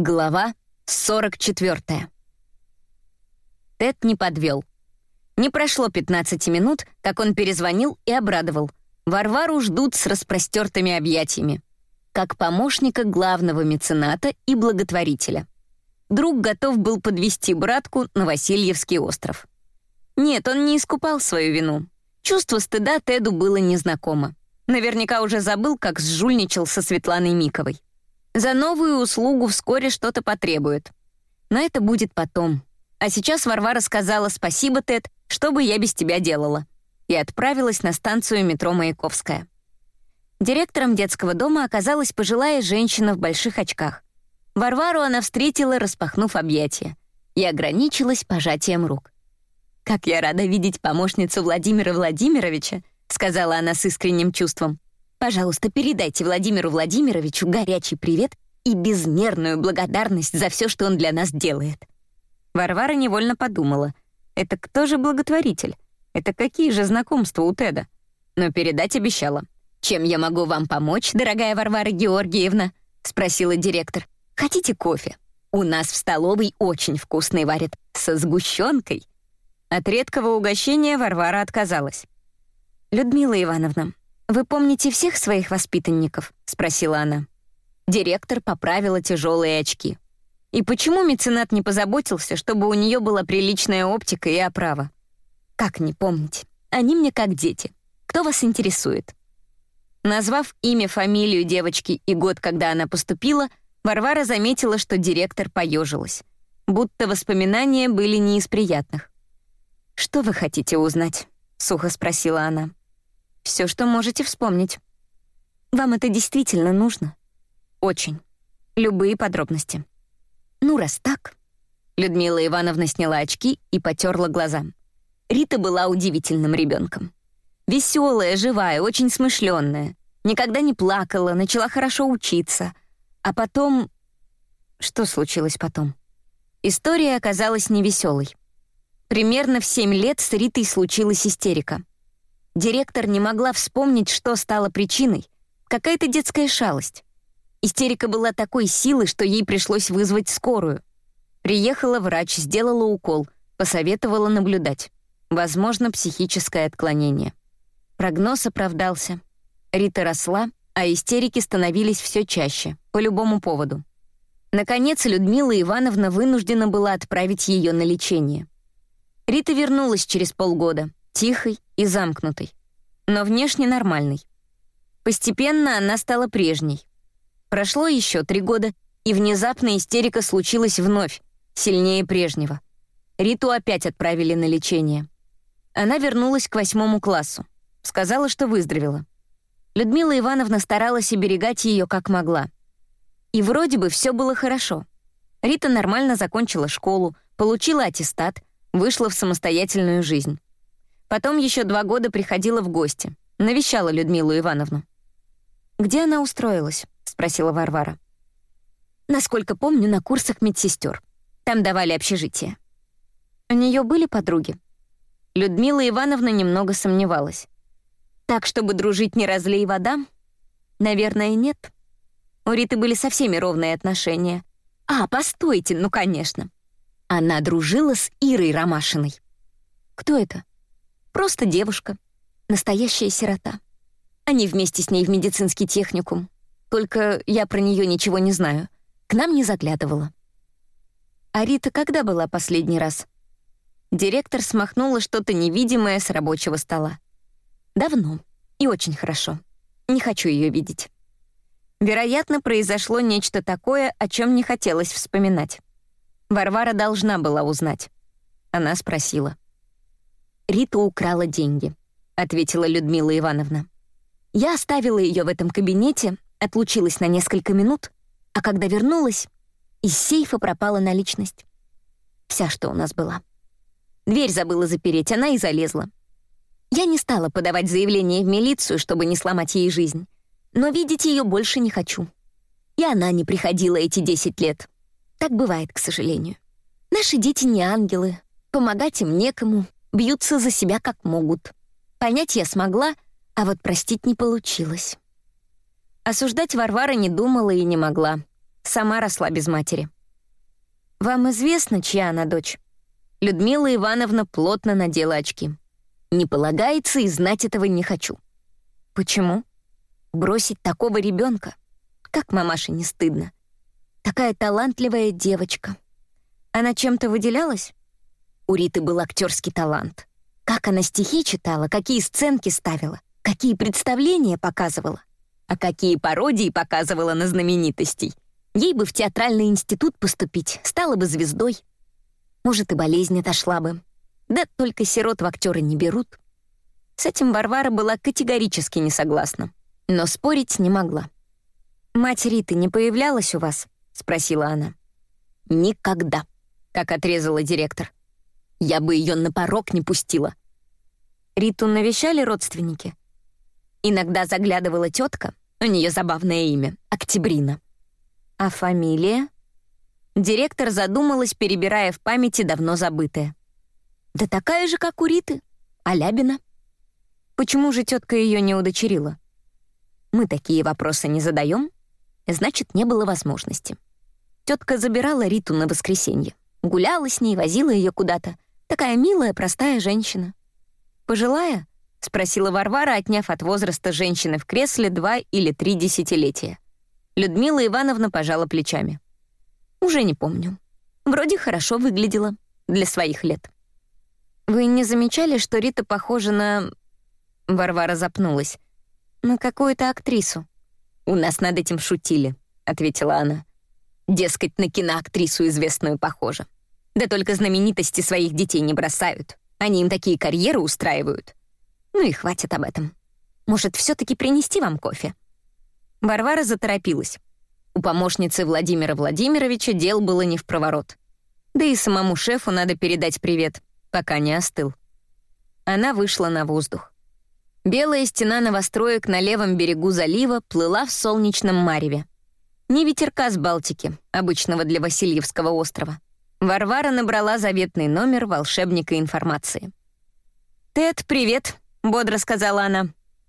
Глава 44. Тед не подвел. Не прошло 15 минут, как он перезвонил и обрадовал. Варвару ждут с распростертыми объятиями. Как помощника главного мецената и благотворителя. Друг готов был подвести братку на Васильевский остров. Нет, он не искупал свою вину. Чувство стыда Теду было незнакомо. Наверняка уже забыл, как сжульничал со Светланой Миковой. За новую услугу вскоре что-то потребуют. Но это будет потом. А сейчас Варвара сказала «Спасибо, Тед, что бы я без тебя делала?» и отправилась на станцию метро Маяковская. Директором детского дома оказалась пожилая женщина в больших очках. Варвару она встретила, распахнув объятия, и ограничилась пожатием рук. «Как я рада видеть помощницу Владимира Владимировича», сказала она с искренним чувством. Пожалуйста, передайте Владимиру Владимировичу горячий привет и безмерную благодарность за все, что он для нас делает». Варвара невольно подумала. «Это кто же благотворитель? Это какие же знакомства у Теда?» Но передать обещала. «Чем я могу вам помочь, дорогая Варвара Георгиевна?» — спросила директор. «Хотите кофе? У нас в столовой очень вкусный варят, со сгущенкой». От редкого угощения Варвара отказалась. «Людмила Ивановна, «Вы помните всех своих воспитанников?» — спросила она. Директор поправила тяжелые очки. И почему меценат не позаботился, чтобы у нее была приличная оптика и оправа? Как не помнить? Они мне как дети. Кто вас интересует? Назвав имя, фамилию девочки и год, когда она поступила, Варвара заметила, что директор поежилась. Будто воспоминания были не из приятных. «Что вы хотите узнать?» — сухо спросила она. Все, что можете вспомнить. Вам это действительно нужно? Очень. Любые подробности. Ну, раз так... Людмила Ивановна сняла очки и потерла глаза. Рита была удивительным ребенком. Веселая, живая, очень смышленная. Никогда не плакала, начала хорошо учиться. А потом... Что случилось потом? История оказалась невеселой. Примерно в семь лет с Ритой случилась истерика. Директор не могла вспомнить, что стало причиной. Какая-то детская шалость. Истерика была такой силы, что ей пришлось вызвать скорую. Приехала врач, сделала укол, посоветовала наблюдать. Возможно, психическое отклонение. Прогноз оправдался. Рита росла, а истерики становились все чаще, по любому поводу. Наконец, Людмила Ивановна вынуждена была отправить ее на лечение. Рита вернулась через полгода, тихой и замкнутой, но внешне нормальной. Постепенно она стала прежней. Прошло еще три года, и внезапно истерика случилась вновь, сильнее прежнего. Риту опять отправили на лечение. Она вернулась к восьмому классу. Сказала, что выздоровела. Людмила Ивановна старалась оберегать ее как могла. И вроде бы все было хорошо. Рита нормально закончила школу, получила аттестат, вышла в самостоятельную жизнь. Потом еще два года приходила в гости. Навещала Людмилу Ивановну. «Где она устроилась?» — спросила Варвара. «Насколько помню, на курсах медсестер. Там давали общежитие». «У нее были подруги?» Людмила Ивановна немного сомневалась. «Так, чтобы дружить не разлей вода?» «Наверное, нет. У Риты были со всеми ровные отношения. А, постойте, ну, конечно. Она дружила с Ирой Ромашиной. Кто это? Просто девушка. Настоящая сирота. Они вместе с ней в медицинский техникум. Только я про нее ничего не знаю. К нам не заглядывала. А Рита когда была последний раз? Директор смахнула что-то невидимое с рабочего стола. Давно. И очень хорошо. Не хочу ее видеть. Вероятно, произошло нечто такое, о чем не хотелось вспоминать. Варвара должна была узнать. Она спросила. Рита украла деньги», — ответила Людмила Ивановна. «Я оставила ее в этом кабинете, отлучилась на несколько минут, а когда вернулась, из сейфа пропала наличность. Вся, что у нас была. Дверь забыла запереть, она и залезла. Я не стала подавать заявление в милицию, чтобы не сломать ей жизнь, но видеть ее больше не хочу. И она не приходила эти 10 лет. Так бывает, к сожалению. Наши дети не ангелы, помогать им некому, бьются за себя как могут. Понять я смогла, а вот простить не получилось. Осуждать Варвара не думала и не могла. сама росла без матери. «Вам известно, чья она дочь?» Людмила Ивановна плотно надела очки. «Не полагается, и знать этого не хочу». «Почему?» «Бросить такого ребенка? Как мамаше не стыдно? Такая талантливая девочка. Она чем-то выделялась?» У Риты был актерский талант. Как она стихи читала, какие сценки ставила, какие представления показывала, а какие пародии показывала на знаменитостей. Ей бы в театральный институт поступить, стала бы звездой. Может, и болезнь отошла бы. Да только сирот в актеры не берут. С этим Варвара была категорически не согласна, но спорить не могла. «Мать Риты не появлялась у вас?» — спросила она. «Никогда», — как отрезала директор. «Я бы ее на порог не пустила». Риту навещали родственники? Иногда заглядывала тетка, у нее забавное имя — Октябрина. А фамилия? Директор задумалась, перебирая в памяти давно забытое. Да такая же, как у Риты, Алябина. Почему же тетка ее не удочерила? Мы такие вопросы не задаем, значит, не было возможности. Тетка забирала Риту на воскресенье, гуляла с ней, возила ее куда-то. Такая милая, простая женщина. Пожилая? — спросила Варвара, отняв от возраста женщины в кресле два или три десятилетия. Людмила Ивановна пожала плечами. «Уже не помню. Вроде хорошо выглядела для своих лет». «Вы не замечали, что Рита похожа на...» Варвара запнулась. «На какую-то актрису». «У нас над этим шутили», — ответила она. «Дескать, на киноактрису известную похожа. Да только знаменитости своих детей не бросают. Они им такие карьеры устраивают. Ну и хватит об этом. Может, все таки принести вам кофе?» Варвара заторопилась. У помощницы Владимира Владимировича дел было не в проворот. Да и самому шефу надо передать привет, пока не остыл. Она вышла на воздух. Белая стена новостроек на левом берегу залива плыла в солнечном мареве. Не ветерка с Балтики, обычного для Васильевского острова. Варвара набрала заветный номер волшебника информации. «Тед, привет!» — бодро сказала она.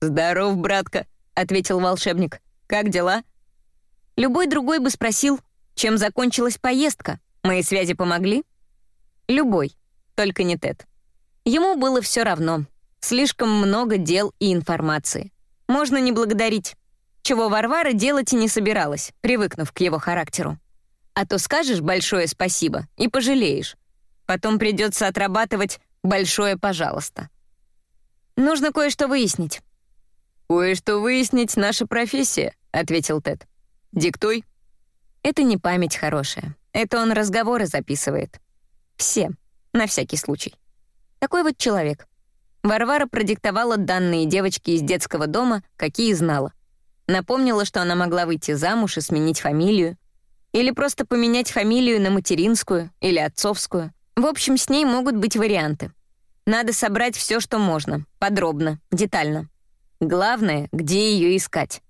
«Здоров, братка», — ответил волшебник. «Как дела?» Любой другой бы спросил, чем закончилась поездка. Мои связи помогли? Любой, только не Тед. Ему было все равно. Слишком много дел и информации. Можно не благодарить. Чего Варвара делать и не собиралась, привыкнув к его характеру. А то скажешь большое спасибо и пожалеешь. Потом придется отрабатывать большое пожалуйста. Нужно кое-что выяснить». «Кое-что выяснить — наша профессия», — ответил Тед. «Диктуй». Это не память хорошая. Это он разговоры записывает. Все, на всякий случай. Такой вот человек. Варвара продиктовала данные девочки из детского дома, какие знала. Напомнила, что она могла выйти замуж и сменить фамилию. Или просто поменять фамилию на материнскую или отцовскую. В общем, с ней могут быть варианты. Надо собрать все, что можно, подробно, детально. Главное, где ее искать.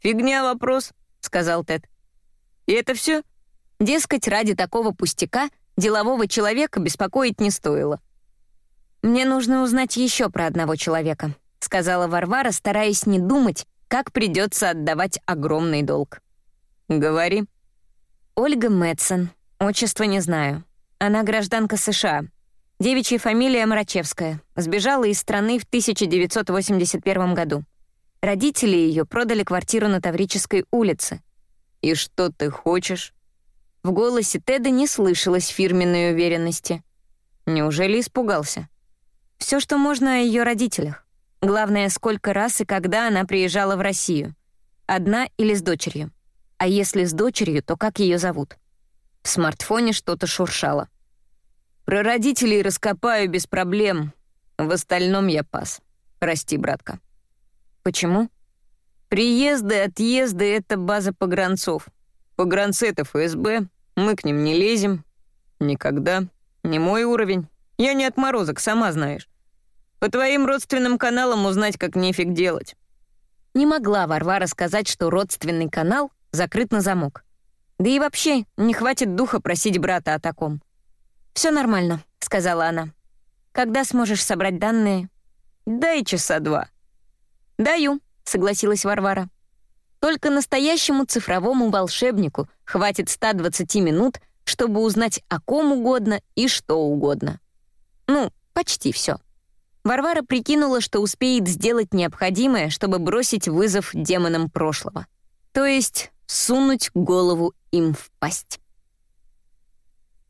«Фигня вопрос», — сказал Тед. «И это все? Дескать, ради такого пустяка делового человека беспокоить не стоило. «Мне нужно узнать еще про одного человека», — сказала Варвара, стараясь не думать, как придется отдавать огромный долг. «Говори». «Ольга Мэтсон. Отчество не знаю. Она гражданка США. Девичья фамилия Мрачевская. Сбежала из страны в 1981 году. Родители ее продали квартиру на Таврической улице. «И что ты хочешь?» В голосе Теда не слышалось фирменной уверенности. Неужели испугался? Все, что можно о ее родителях. Главное, сколько раз и когда она приезжала в Россию. Одна или с дочерью. А если с дочерью, то как ее зовут? В смартфоне что-то шуршало. Про родителей раскопаю без проблем. В остальном я пас. Прости, братка. Почему? Приезды, отъезды — это база погранцов. Погранцы — это ФСБ, мы к ним не лезем. Никогда. Не мой уровень. Я не отморозок, сама знаешь. По твоим родственным каналам узнать, как нефиг делать. Не могла Варвара сказать, что родственный канал закрыт на замок. Да и вообще, не хватит духа просить брата о таком. Все нормально», — сказала она. «Когда сможешь собрать данные?» «Дай часа два». «Даю», — согласилась Варвара. Только настоящему цифровому волшебнику хватит 120 минут, чтобы узнать о ком угодно и что угодно. Ну, почти все. Варвара прикинула, что успеет сделать необходимое, чтобы бросить вызов демонам прошлого. То есть сунуть голову им в пасть.